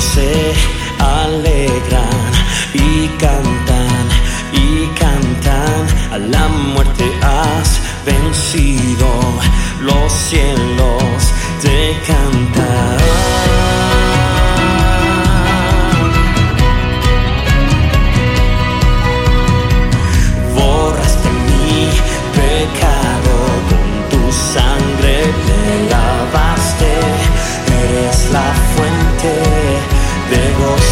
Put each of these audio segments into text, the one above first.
se alegran y cantan y cantan. A la muerte has vencido, los cielos te cantan. 结果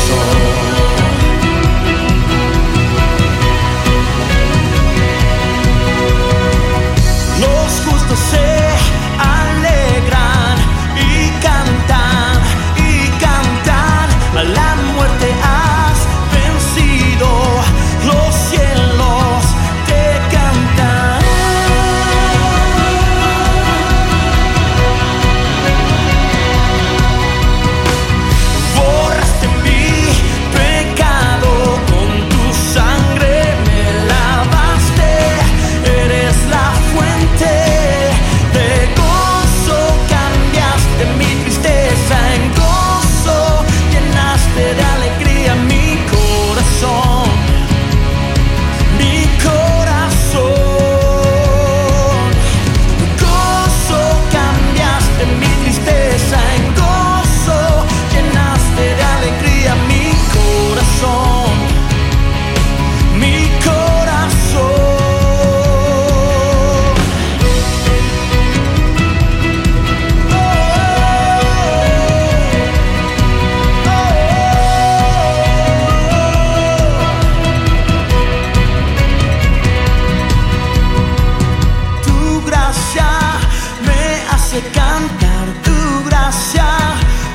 hace cantar tu gracia,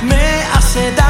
me hace dar.